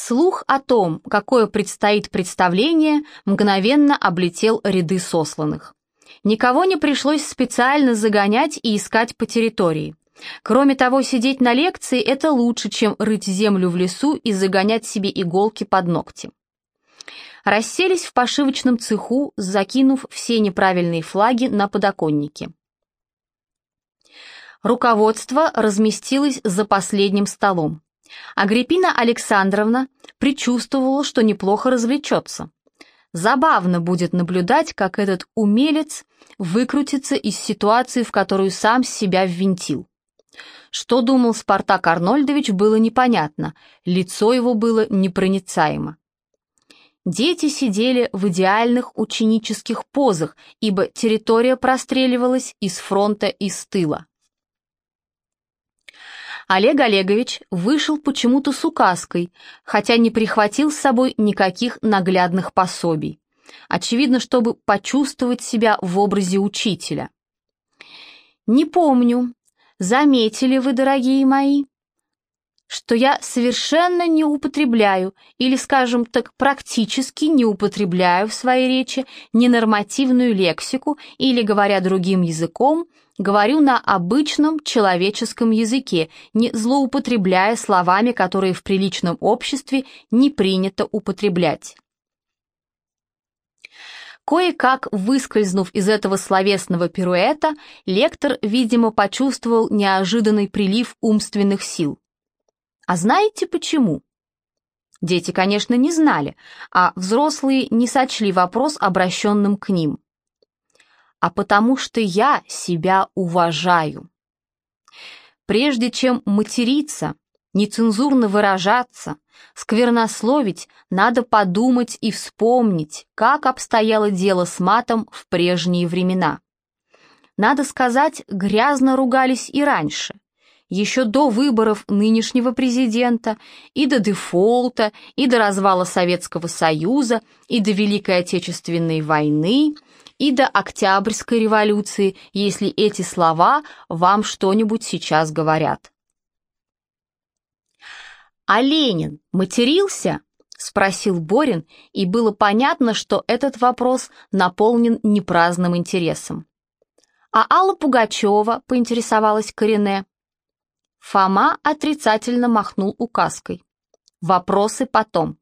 Слух о том, какое предстоит представление, мгновенно облетел ряды сосланных. Никого не пришлось специально загонять и искать по территории. Кроме того, сидеть на лекции – это лучше, чем рыть землю в лесу и загонять себе иголки под ногти. Расселись в пошивочном цеху, закинув все неправильные флаги на подоконнике. Руководство разместилось за последним столом. Агриппина Александровна предчувствовала, что неплохо развлечется. Забавно будет наблюдать, как этот умелец выкрутится из ситуации, в которую сам себя ввинтил. Что думал Спартак Арнольдович, было непонятно, лицо его было непроницаемо. Дети сидели в идеальных ученических позах, ибо территория простреливалась из фронта и с тыла. Олег Олегович вышел почему-то с указкой, хотя не прихватил с собой никаких наглядных пособий. Очевидно, чтобы почувствовать себя в образе учителя. «Не помню, заметили вы, дорогие мои, что я совершенно не употребляю, или, скажем так, практически не употребляю в своей речи ненормативную лексику или, говоря другим языком, Говорю на обычном человеческом языке, не злоупотребляя словами, которые в приличном обществе не принято употреблять. Кое-как выскользнув из этого словесного пируэта, лектор, видимо, почувствовал неожиданный прилив умственных сил. А знаете почему? Дети, конечно, не знали, а взрослые не сочли вопрос обращенным к ним а потому что я себя уважаю. Прежде чем материться, нецензурно выражаться, сквернословить, надо подумать и вспомнить, как обстояло дело с матом в прежние времена. Надо сказать, грязно ругались и раньше, еще до выборов нынешнего президента, и до дефолта, и до развала Советского Союза, и до Великой Отечественной войны – и до Октябрьской революции, если эти слова вам что-нибудь сейчас говорят. «А Ленин матерился?» — спросил Борин, и было понятно, что этот вопрос наполнен непраздным интересом. «А Алла Пугачева?» — поинтересовалась Корене. Фома отрицательно махнул указкой. «Вопросы потом»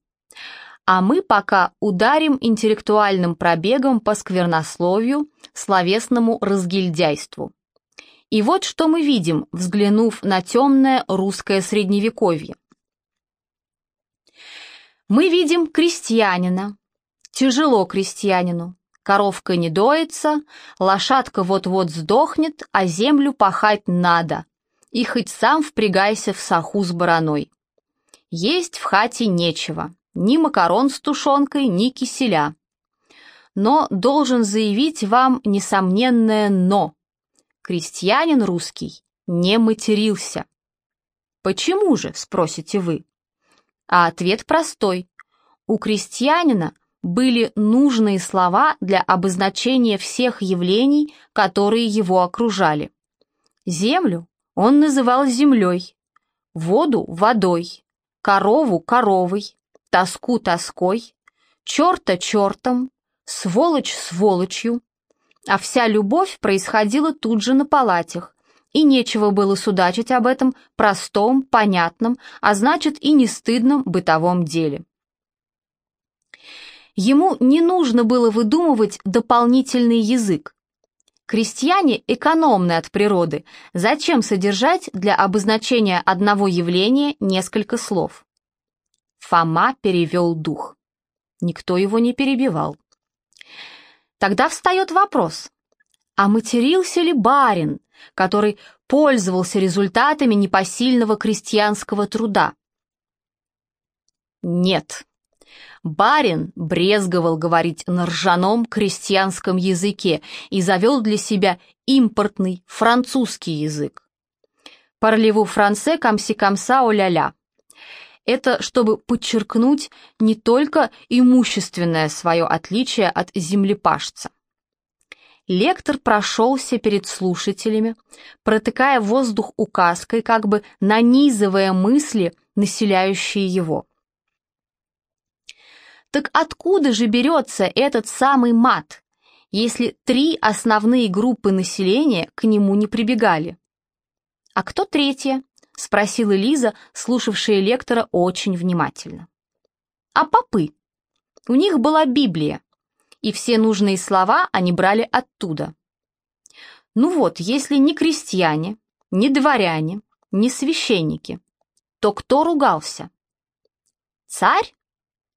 а мы пока ударим интеллектуальным пробегом по сквернословию, словесному разгильдяйству. И вот что мы видим, взглянув на темное русское средневековье. Мы видим крестьянина. Тяжело крестьянину. Коровка не доится, лошадка вот-вот сдохнет, а землю пахать надо. И хоть сам впрягайся в саху с бараной. Есть в хате нечего ни макарон с тушенкой, ни киселя. Но должен заявить вам несомненное «но». Крестьянин русский не матерился. Почему же, спросите вы? А ответ простой. У крестьянина были нужные слова для обозначения всех явлений, которые его окружали. Землю он называл землей, воду – водой, корову – коровой, тоску тоской, черта чертом, сволочь сволочью, а вся любовь происходила тут же на палатях, и нечего было судачить об этом простом, понятном, а значит и не стыдном бытовом деле. Ему не нужно было выдумывать дополнительный язык. Крестьяне экономны от природы, зачем содержать для обозначения одного явления несколько слов? Фома перевел дух. Никто его не перебивал. Тогда встает вопрос, а матерился ли барин, который пользовался результатами непосильного крестьянского труда? Нет. Барин брезговал говорить на ржаном крестьянском языке и завел для себя импортный французский язык. «Парлеву франце камси камса о-ля-ля», это чтобы подчеркнуть не только имущественное свое отличие от землепашца. Лектор прошелся перед слушателями, протыкая воздух указкой, как бы нанизывая мысли, населяющие его. Так откуда же берется этот самый мат, если три основные группы населения к нему не прибегали? «А кто третья?» — спросила Лиза, слушавшая лектора очень внимательно. «А попы. У них была Библия, и все нужные слова они брали оттуда. Ну вот, если не крестьяне, не дворяне, не священники, то кто ругался? Царь?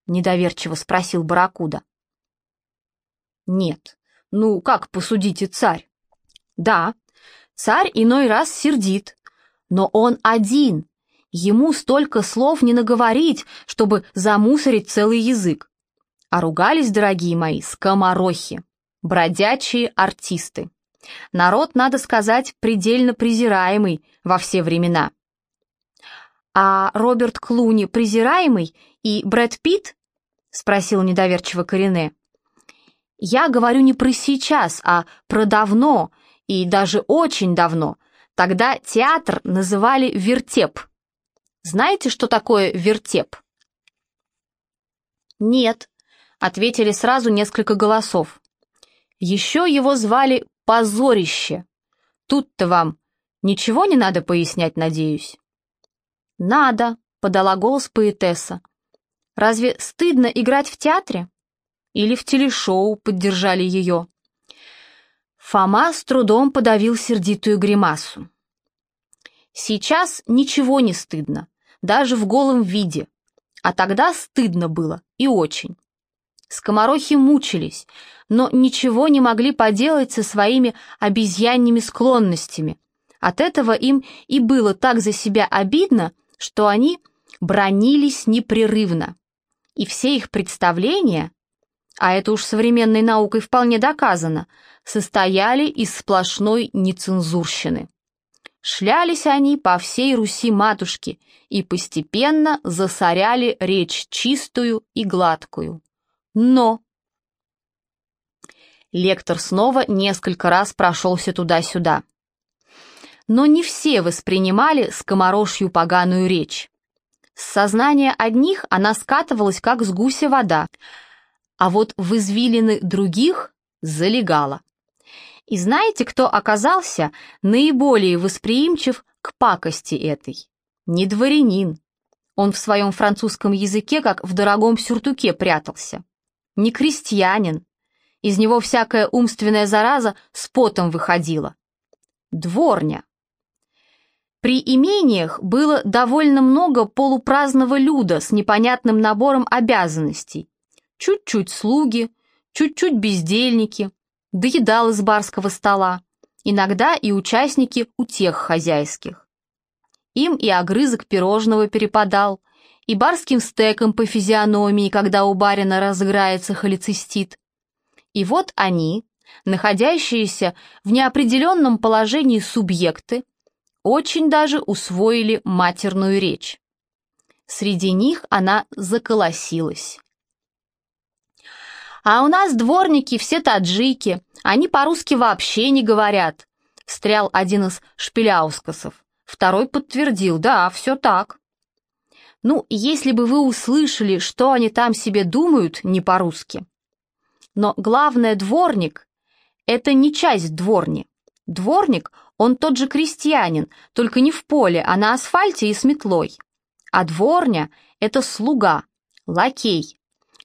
Недоверчиво спросил Баракуда. Нет, ну как посудите царь? Да, царь иной раз сердит, но он один, ему столько слов не наговорить, чтобы замусорить целый язык. А ругались, дорогие мои, скоморохи, бродячие артисты. Народ, надо сказать, предельно презираемый во все времена. «А Роберт Клуни презираемый и Брэд Питт?» — спросил недоверчиво Корене. «Я говорю не про сейчас, а про давно, и даже очень давно. Тогда театр называли вертеп. Знаете, что такое вертеп?» «Нет», — ответили сразу несколько голосов. Еще его звали Позорище! Тут-то вам ничего не надо пояснять, надеюсь?» «Надо», — подала голос поэтесса. «Разве стыдно играть в театре?» «Или в телешоу», — поддержали ее. Фома с трудом подавил сердитую гримасу. «Сейчас ничего не стыдно, даже в голом виде, а тогда стыдно было и очень. Скоморохи мучились, но ничего не могли поделать со своими обезьянными склонностями. От этого им и было так за себя обидно, что они бронились непрерывно. И все их представления, а это уж современной наукой вполне доказано, состояли из сплошной нецензурщины. Шлялись они по всей Руси матушки и постепенно засоряли речь чистую и гладкую. Но... Лектор снова несколько раз прошелся туда-сюда. Но не все воспринимали скоморошью поганую речь. С сознания одних она скатывалась, как с гуся вода, а вот в извилины других залегала. И знаете, кто оказался наиболее восприимчив к пакости этой? Не дворянин. Он в своем французском языке, как в дорогом сюртуке, прятался не крестьянин. Из него всякая умственная зараза с потом выходила. Дворня. При имениях было довольно много полупраздного люда с непонятным набором обязанностей. Чуть-чуть слуги, чуть-чуть бездельники, доедал из барского стола, иногда и участники утех хозяйских. Им и огрызок пирожного перепадал, и барским стеком по физиономии, когда у барина разыграется холецистит. И вот они, находящиеся в неопределенном положении субъекты, очень даже усвоили матерную речь. Среди них она заколосилась. «А у нас дворники все таджики, они по-русски вообще не говорят», встрял один из шпиляускасов. Второй подтвердил, да, все так. Ну, если бы вы услышали, что они там себе думают, не по-русски. Но главное, дворник — это не часть дворни. Дворник, он тот же крестьянин, только не в поле, а на асфальте и с метлой. А дворня — это слуга, лакей,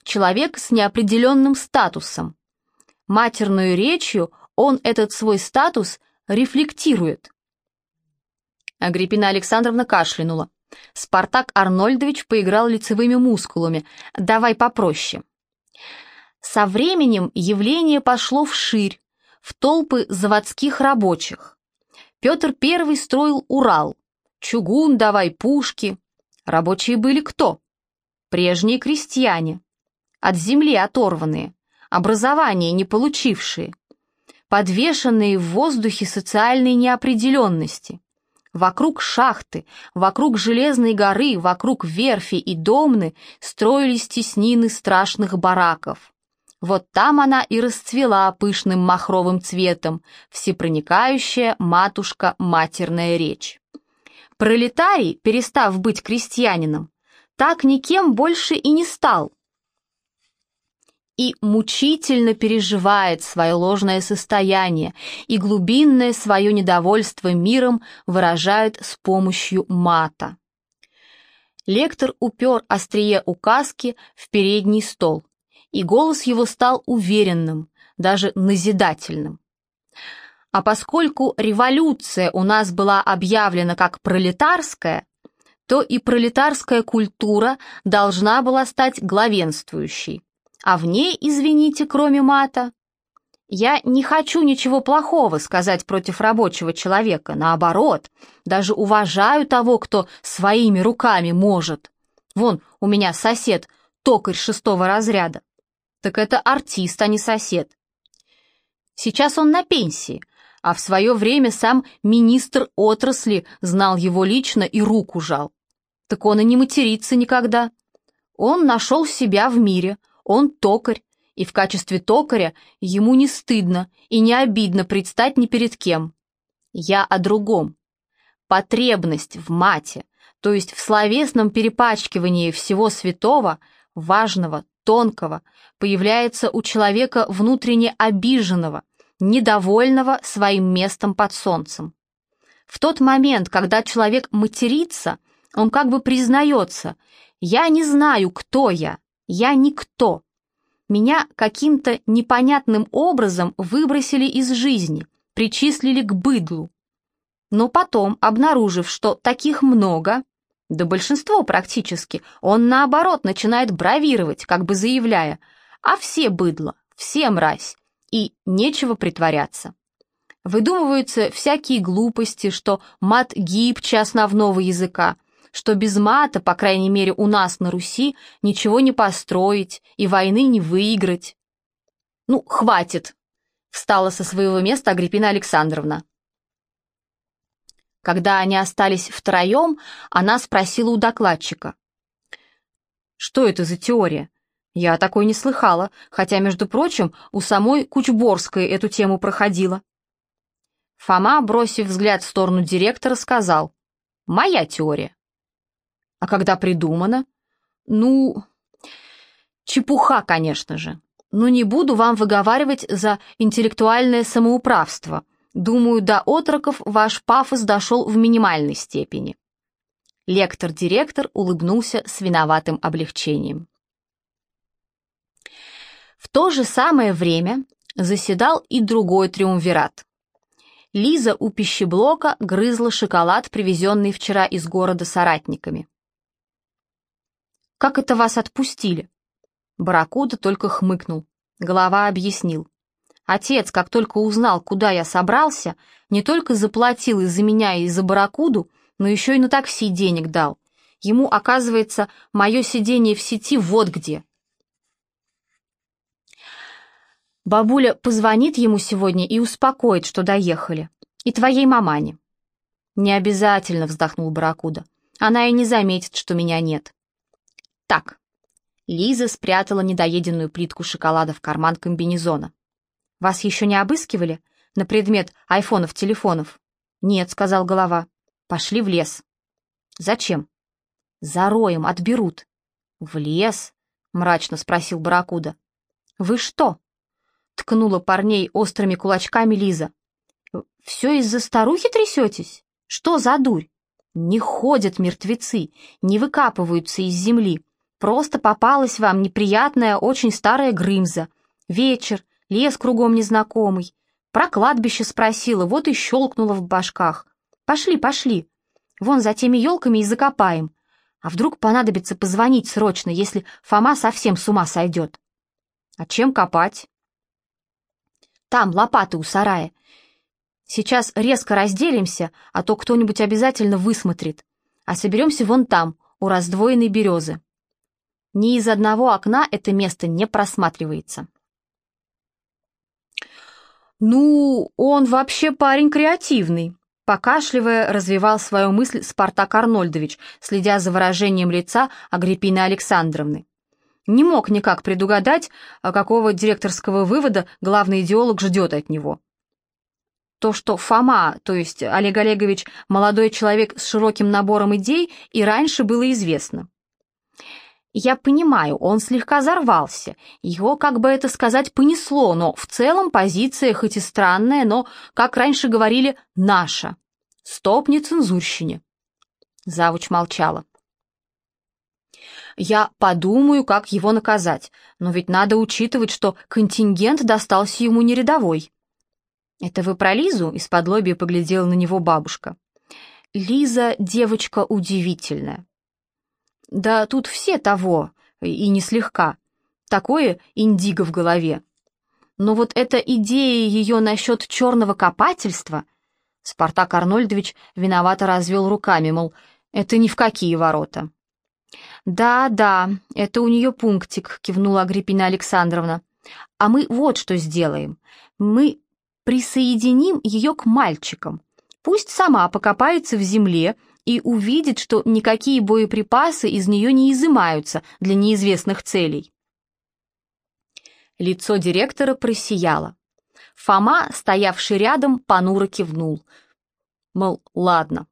человек с неопределенным статусом. Матерную речью он этот свой статус рефлектирует. Агриппина Александровна кашлянула. Спартак Арнольдович поиграл лицевыми мускулами. Давай попроще. Со временем явление пошло вширь, в толпы заводских рабочих. Петр I строил Урал. Чугун давай, пушки. Рабочие были кто? Прежние крестьяне. От земли оторванные, образование не получившие, подвешенные в воздухе социальной неопределенности. Вокруг шахты, вокруг железной горы, вокруг верфи и домны строились теснины страшных бараков. Вот там она и расцвела пышным махровым цветом, всепроникающая матушка-матерная речь. Пролетарий, перестав быть крестьянином, так никем больше и не стал. И мучительно переживает свое ложное состояние и глубинное свое недовольство миром выражает с помощью мата. Лектор упер острие указки в передний стол, и голос его стал уверенным, даже назидательным. А поскольку революция у нас была объявлена как пролетарская, то и пролетарская культура должна была стать главенствующей. А в ней, извините, кроме мата, я не хочу ничего плохого сказать против рабочего человека, наоборот, даже уважаю того, кто своими руками может. Вон, у меня сосед, токарь шестого разряда. Так это артист, а не сосед. Сейчас он на пенсии, а в свое время сам министр отрасли знал его лично и руку жал. Так он и не матерится никогда. Он нашел себя в мире, он токарь, и в качестве токаря ему не стыдно и не обидно предстать ни перед кем. Я о другом. Потребность в мате, то есть в словесном перепачкивании всего святого, важного, тонкого, появляется у человека внутренне обиженного, недовольного своим местом под солнцем. В тот момент, когда человек матерится, он как бы признается «я не знаю, кто я, я никто». Меня каким-то непонятным образом выбросили из жизни, причислили к быдлу. Но потом, обнаружив, что таких много, да большинство практически, он наоборот начинает бравировать, как бы заявляя, а все быдло, все мразь, и нечего притворяться. Выдумываются всякие глупости, что мат гибче основного языка, что без мата, по крайней мере у нас на Руси, ничего не построить и войны не выиграть. «Ну, хватит!» — встала со своего места Агриппина Александровна. Когда они остались втроем, она спросила у докладчика. «Что это за теория? Я такой не слыхала, хотя, между прочим, у самой Кучборской эту тему проходила». Фома, бросив взгляд в сторону директора, сказал, «Моя теория». А когда придумано? Ну, чепуха, конечно же. Но не буду вам выговаривать за интеллектуальное самоуправство. Думаю, до отроков ваш пафос дошел в минимальной степени. Лектор-директор улыбнулся с виноватым облегчением. В то же самое время заседал и другой триумвират. Лиза у пищеблока грызла шоколад, привезенный вчера из города соратниками. Как это вас отпустили?» Баракуда только хмыкнул. Голова объяснил. Отец, как только узнал, куда я собрался, не только заплатил из-за меня и из-за Баракуду, но еще и на такси денег дал. Ему, оказывается, мое сидение в сети вот где. Бабуля позвонит ему сегодня и успокоит, что доехали. И твоей мамане. «Не обязательно», — вздохнул Баракуда. «Она и не заметит, что меня нет». Так. Лиза спрятала недоеденную плитку шоколада в карман комбинезона. «Вас еще не обыскивали? На предмет айфонов-телефонов?» «Нет», — сказал голова. «Пошли в лес». «Зачем?» «За роем отберут». «В лес?» — мрачно спросил Баракуда. «Вы что?» — ткнула парней острыми кулачками Лиза. «Все из-за старухи трясетесь? Что за дурь? Не ходят мертвецы, не выкапываются из земли, Просто попалась вам неприятная, очень старая Грымза. Вечер, лес кругом незнакомый. Про кладбище спросила, вот и щелкнула в башках. Пошли, пошли. Вон за теми елками и закопаем. А вдруг понадобится позвонить срочно, если Фома совсем с ума сойдет? А чем копать? Там лопаты у сарая. Сейчас резко разделимся, а то кто-нибудь обязательно высмотрит. А соберемся вон там, у раздвоенной березы. Ни из одного окна это место не просматривается. «Ну, он вообще парень креативный», — покашливая, развивал свою мысль Спартак Арнольдович, следя за выражением лица Агриппины Александровны. Не мог никак предугадать, а какого директорского вывода главный идеолог ждет от него. То, что Фома, то есть Олег Олегович, молодой человек с широким набором идей, и раньше было известно. Я понимаю, он слегка взорвался, его, как бы это сказать, понесло, но в целом позиция хоть и странная, но, как раньше говорили, наша. Стоп нецензурщине. Завуч молчала. Я подумаю, как его наказать, но ведь надо учитывать, что контингент достался ему не рядовой. «Это вы про Лизу?» — из-под лобья поглядела на него бабушка. «Лиза — девочка удивительная». «Да тут все того, и не слегка. Такое индиго в голове. Но вот эта идея ее насчет черного копательства...» Спартак Арнольдович виновато развел руками, мол, это ни в какие ворота. «Да, да, это у нее пунктик», — кивнула Агриппина Александровна. «А мы вот что сделаем. Мы присоединим ее к мальчикам. Пусть сама покопается в земле и увидит, что никакие боеприпасы из нее не изымаются для неизвестных целей». Лицо директора просияло. Фома, стоявший рядом, понуро кивнул. Мол, ладно.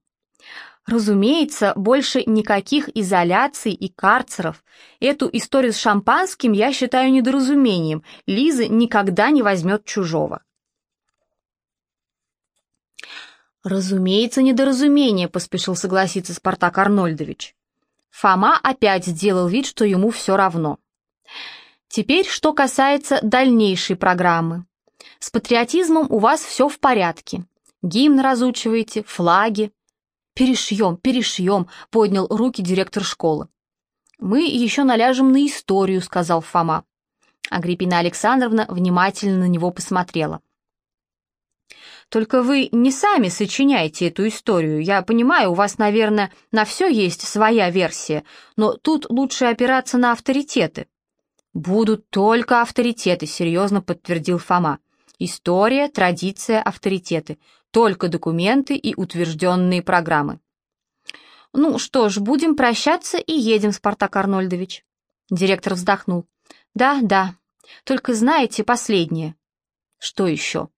Разумеется, больше никаких изоляций и карцеров. Эту историю с шампанским я считаю недоразумением. Лиза никогда не возьмет чужого. «Разумеется, недоразумение», — поспешил согласиться Спартак Арнольдович. Фома опять сделал вид, что ему все равно. Теперь, что касается дальнейшей программы. С патриотизмом у вас все в порядке. Гимн разучиваете, флаги. «Перешьем, перешьем», — поднял руки директор школы. «Мы еще наляжем на историю», — сказал Фома. Агриппина Александровна внимательно на него посмотрела. «Только вы не сами сочиняете эту историю. Я понимаю, у вас, наверное, на все есть своя версия, но тут лучше опираться на авторитеты». «Будут только авторитеты», — серьезно подтвердил Фома. «История, традиция, авторитеты только документы и утвержденные программы. «Ну что ж, будем прощаться и едем, Спартак Арнольдович». Директор вздохнул. «Да, да, только знаете последнее». «Что еще?»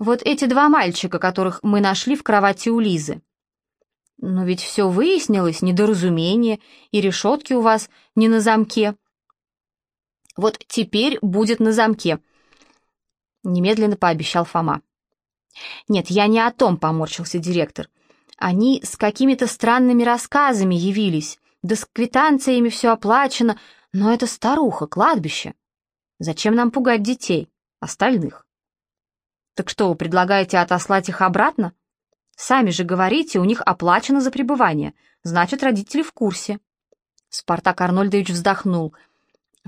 «Вот эти два мальчика, которых мы нашли в кровати у Лизы». «Но ведь все выяснилось, недоразумение, и решетки у вас не на замке». «Вот теперь будет на замке», — немедленно пообещал Фома. «Нет, я не о том», — поморщился директор. «Они с какими-то странными рассказами явились, да с квитанциями все оплачено, но это старуха, кладбище. Зачем нам пугать детей, остальных?» «Так что, предлагаете отослать их обратно? Сами же говорите, у них оплачено за пребывание, значит, родители в курсе». Спартак Арнольдович вздохнул.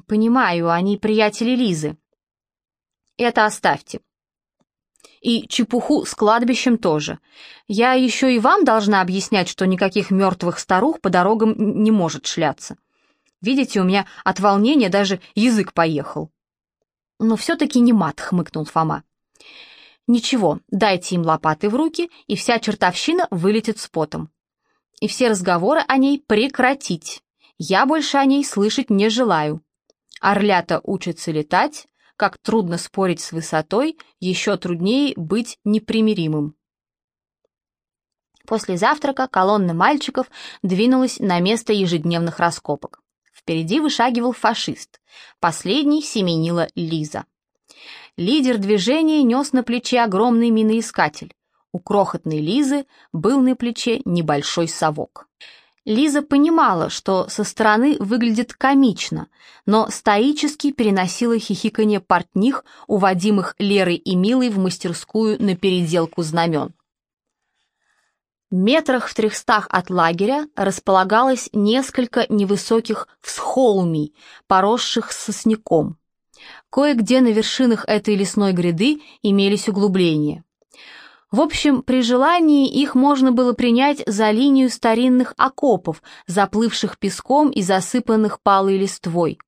«Понимаю, они приятели Лизы». «Это оставьте. И чепуху с кладбищем тоже. Я еще и вам должна объяснять, что никаких мертвых старух по дорогам не может шляться. Видите, у меня от волнения даже язык поехал. Но все-таки не мат, хмыкнул Фома. Ничего, дайте им лопаты в руки, и вся чертовщина вылетит с потом. И все разговоры о ней прекратить. Я больше о ней слышать не желаю. Орлята учатся летать, как трудно спорить с высотой, еще труднее быть непримиримым. После завтрака колонна мальчиков двинулась на место ежедневных раскопок. Впереди вышагивал фашист, последний семенила Лиза. Лидер движения нес на плече огромный миноискатель. У крохотной Лизы был на плече небольшой совок. Лиза понимала, что со стороны выглядит комично, но стоически переносила хихиканье портних, уводимых Лерой и Милой в мастерскую на переделку знамен. Метрах в трехстах от лагеря располагалось несколько невысоких всхолмий, поросших сосняком. Кое-где на вершинах этой лесной гряды имелись углубления. В общем, при желании их можно было принять за линию старинных окопов, заплывших песком и засыпанных палой листвой.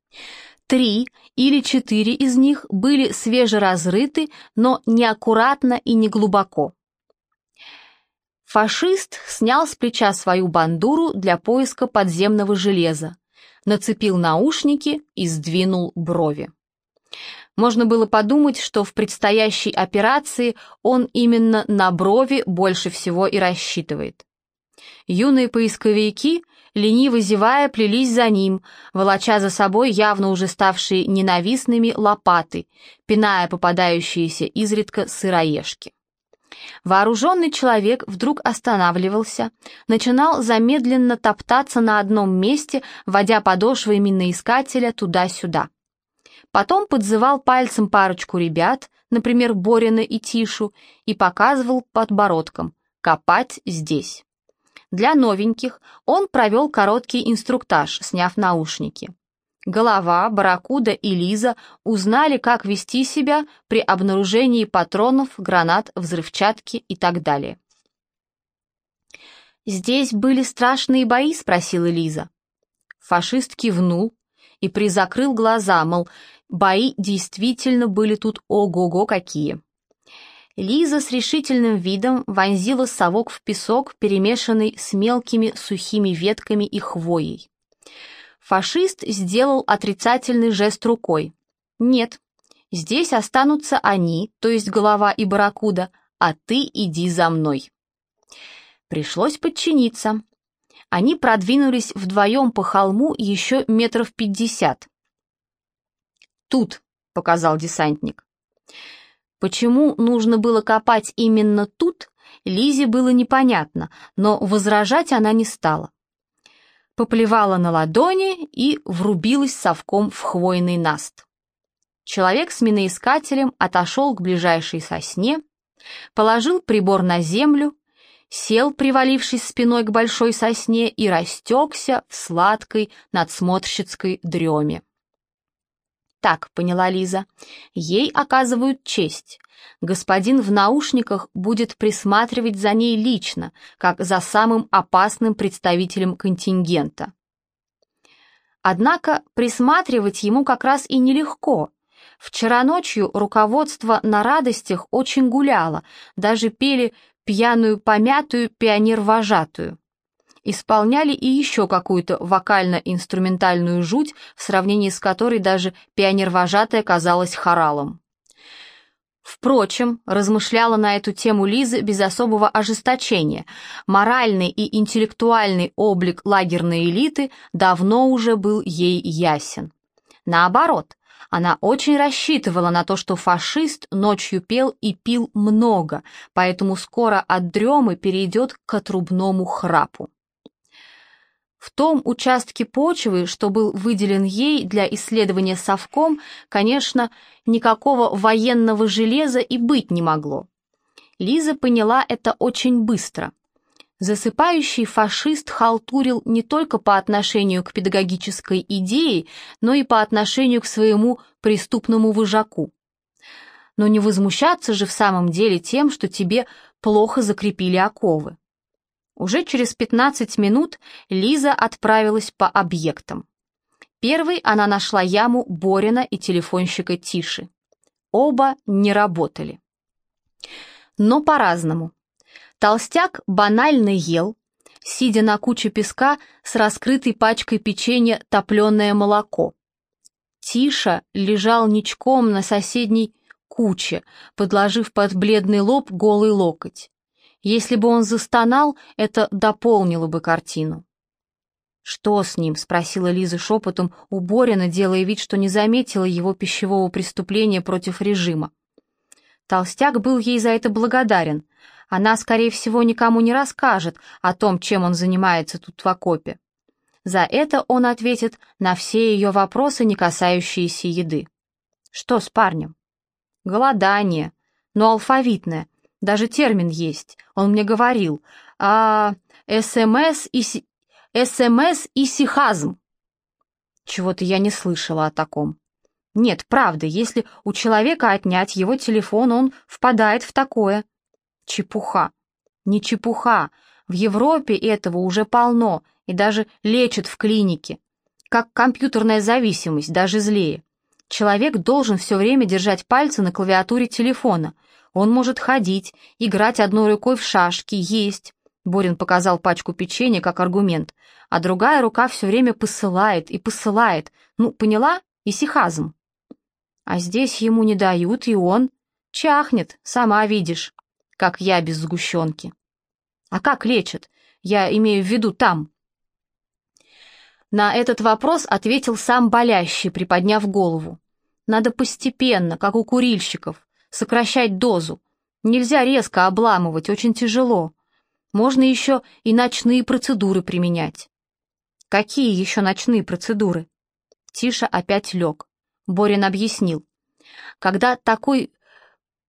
Три или четыре из них были свежеразрыты, но неаккуратно и неглубоко. Фашист снял с плеча свою бандуру для поиска подземного железа, нацепил наушники и сдвинул брови. Можно было подумать, что в предстоящей операции он именно на брови больше всего и рассчитывает. Юные поисковики лениво зевая, плелись за ним, волоча за собой явно уже ставшие ненавистными лопаты, пиная попадающиеся изредка сыроежки. Вооруженный человек вдруг останавливался, начинал замедленно топтаться на одном месте, водя подошвой миноискателя туда-сюда. Потом подзывал пальцем парочку ребят, например, Борина и Тишу, и показывал подбородком «копать здесь». Для новеньких он провел короткий инструктаж, сняв наушники. Голова, Барракуда и Лиза узнали, как вести себя при обнаружении патронов, гранат, взрывчатки и так далее. «Здесь были страшные бои?» — спросила Лиза. Фашист кивнул и призакрыл глаза, мол, бои действительно были тут ого-го какие. Лиза с решительным видом вонзила совок в песок, перемешанный с мелкими сухими ветками и хвоей. Фашист сделал отрицательный жест рукой. «Нет, здесь останутся они, то есть голова и барракуда, а ты иди за мной». Пришлось подчиниться. Они продвинулись вдвоем по холму еще метров пятьдесят. «Тут», — показал десантник. Почему нужно было копать именно тут, Лизе было непонятно, но возражать она не стала поплевала на ладони и врубилась совком в хвойный наст. Человек с миноискателем отошел к ближайшей сосне, положил прибор на землю, сел, привалившись спиной к большой сосне, и растекся в сладкой надсмотрщицкой дреме. Так, поняла Лиза, ей оказывают честь. Господин в наушниках будет присматривать за ней лично, как за самым опасным представителем контингента. Однако присматривать ему как раз и нелегко. Вчера ночью руководство на радостях очень гуляло, даже пели пьяную помятую пионер-вожатую исполняли и еще какую-то вокально-инструментальную жуть, в сравнении с которой даже пионер-вожатая казалась хоралом. Впрочем, размышляла на эту тему Лиза без особого ожесточения. Моральный и интеллектуальный облик лагерной элиты давно уже был ей ясен. Наоборот, она очень рассчитывала на то, что фашист ночью пел и пил много, поэтому скоро от дремы перейдет к отрубному храпу. В том участке почвы, что был выделен ей для исследования совком, конечно, никакого военного железа и быть не могло. Лиза поняла это очень быстро. Засыпающий фашист халтурил не только по отношению к педагогической идее, но и по отношению к своему преступному вожаку. Но не возмущаться же в самом деле тем, что тебе плохо закрепили оковы. Уже через 15 минут Лиза отправилась по объектам. Первой она нашла яму Борина и телефонщика Тиши. Оба не работали. Но по-разному. Толстяк банально ел, сидя на куче песка с раскрытой пачкой печенья топленое молоко. Тиша лежал ничком на соседней куче, подложив под бледный лоб голый локоть. Если бы он застонал, это дополнило бы картину. «Что с ним?» — спросила Лиза шепотом у Борина, делая вид, что не заметила его пищевого преступления против режима. Толстяк был ей за это благодарен. Она, скорее всего, никому не расскажет о том, чем он занимается тут в окопе. За это он ответит на все ее вопросы, не касающиеся еды. Что с парнем? Голодание, но алфавитное, даже термин есть, он мне говорил. А СМС и, СМС и сихазм. Чего-то я не слышала о таком. Нет, правда, если у человека отнять его телефон, он впадает в такое. Чепуха. Не чепуха. В Европе этого уже полно, и даже лечат в клинике. Как компьютерная зависимость, даже злее. Человек должен все время держать пальцы на клавиатуре телефона, он может ходить, играть одной рукой в шашки, есть. Борин показал пачку печенья как аргумент, а другая рука все время посылает и посылает. Ну, поняла? Исихазм. А здесь ему не дают, и он чахнет, сама видишь, как я без сгущенки. А как лечат? Я имею в виду там. На этот вопрос ответил сам болящий, приподняв голову. Надо постепенно, как у курильщиков, сокращать дозу. Нельзя резко обламывать, очень тяжело. Можно еще и ночные процедуры применять. Какие еще ночные процедуры? Тиша опять лег. Борин объяснил. Когда такой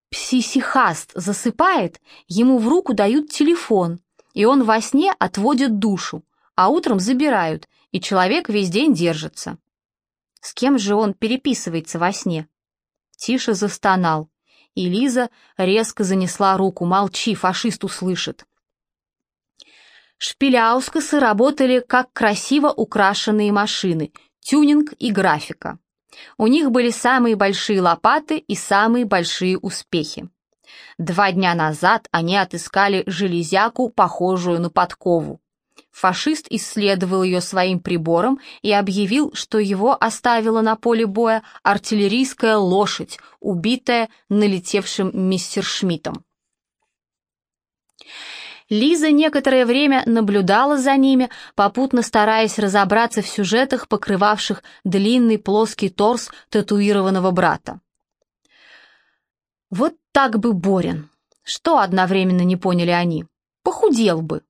психихаст засыпает, ему в руку дают телефон, и он во сне отводит душу, а утром забирают, и человек весь день держится. С кем же он переписывается во сне? Тише застонал, и Лиза резко занесла руку. «Молчи, фашист услышит». Шпиляускасы работали как красиво украшенные машины, тюнинг и графика. У них были самые большие лопаты и самые большие успехи. Два дня назад они отыскали железяку, похожую на подкову. Фашист исследовал ее своим прибором и объявил, что его оставила на поле боя артиллерийская лошадь, убитая налетевшим мистершмиттом. Лиза некоторое время наблюдала за ними, попутно стараясь разобраться в сюжетах, покрывавших длинный плоский торс татуированного брата. Вот так бы Борин. Что одновременно не поняли они? Похудел бы.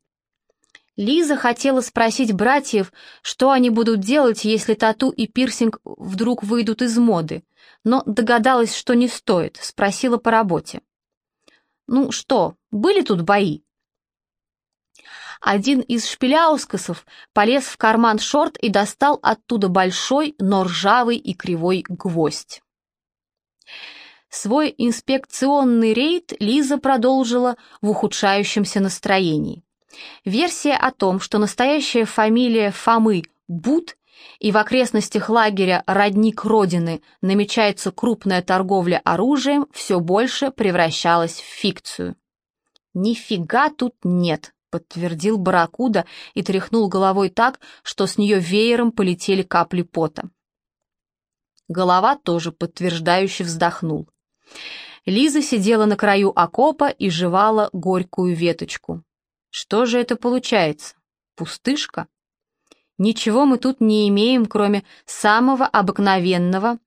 Лиза хотела спросить братьев, что они будут делать, если тату и пирсинг вдруг выйдут из моды, но догадалась, что не стоит, спросила по работе. «Ну что, были тут бои?» Один из шпиляускасов полез в карман шорт и достал оттуда большой, но ржавый и кривой гвоздь. Свой инспекционный рейд Лиза продолжила в ухудшающемся настроении. Версия о том, что настоящая фамилия Фомы Бут и в окрестностях лагеря «Родник Родины» намечается крупная торговля оружием, все больше превращалась в фикцию. «Нифига тут нет», — подтвердил Барракуда и тряхнул головой так, что с нее веером полетели капли пота. Голова тоже подтверждающе вздохнул. Лиза сидела на краю окопа и жевала горькую веточку. Что же это получается? Пустышка? Ничего мы тут не имеем, кроме самого обыкновенного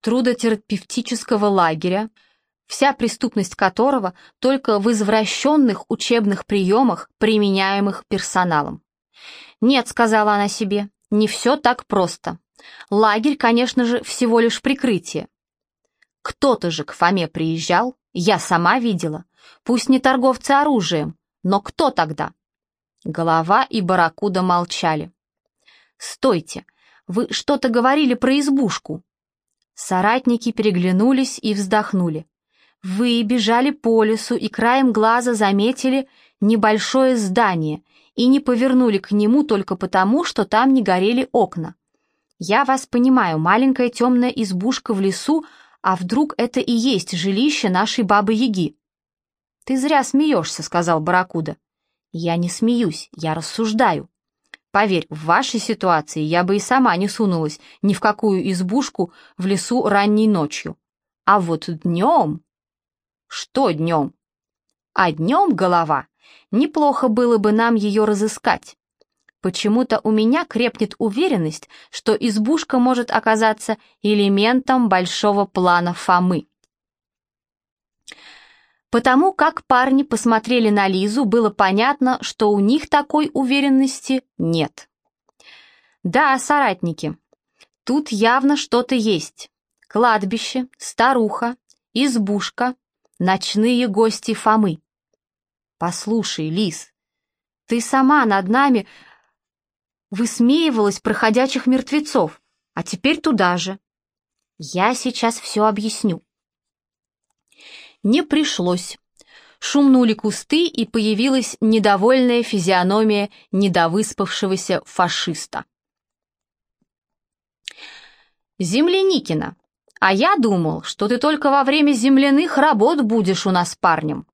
трудотерапевтического лагеря, вся преступность которого только в извращенных учебных приемах, применяемых персоналом. «Нет», — сказала она себе, — «не все так просто. Лагерь, конечно же, всего лишь прикрытие. Кто-то же к Фоме приезжал, я сама видела, пусть не торговцы оружием, но кто тогда? Голова и Баракуда молчали. «Стойте! Вы что-то говорили про избушку!» Соратники переглянулись и вздохнули. «Вы бежали по лесу и краем глаза заметили небольшое здание и не повернули к нему только потому, что там не горели окна. Я вас понимаю, маленькая темная избушка в лесу, а вдруг это и есть жилище нашей бабы-яги? «Ты зря смеешься», — сказал Баракуда. «Я не смеюсь, я рассуждаю. Поверь, в вашей ситуации я бы и сама не сунулась ни в какую избушку в лесу ранней ночью. А вот днем...» «Что днем?» «А днем, голова, неплохо было бы нам ее разыскать. Почему-то у меня крепнет уверенность, что избушка может оказаться элементом большого плана Фомы. Потому как парни посмотрели на Лизу, было понятно, что у них такой уверенности нет. Да, соратники, тут явно что-то есть. Кладбище, старуха, избушка, ночные гости Фомы. Послушай, Лиз, ты сама над нами высмеивалась проходящих мертвецов, а теперь туда же. Я сейчас все объясню не пришлось. Шумнули кусты, и появилась недовольная физиономия недовыспавшегося фашиста. «Земляникина, а я думал, что ты только во время земляных работ будешь у нас парнем».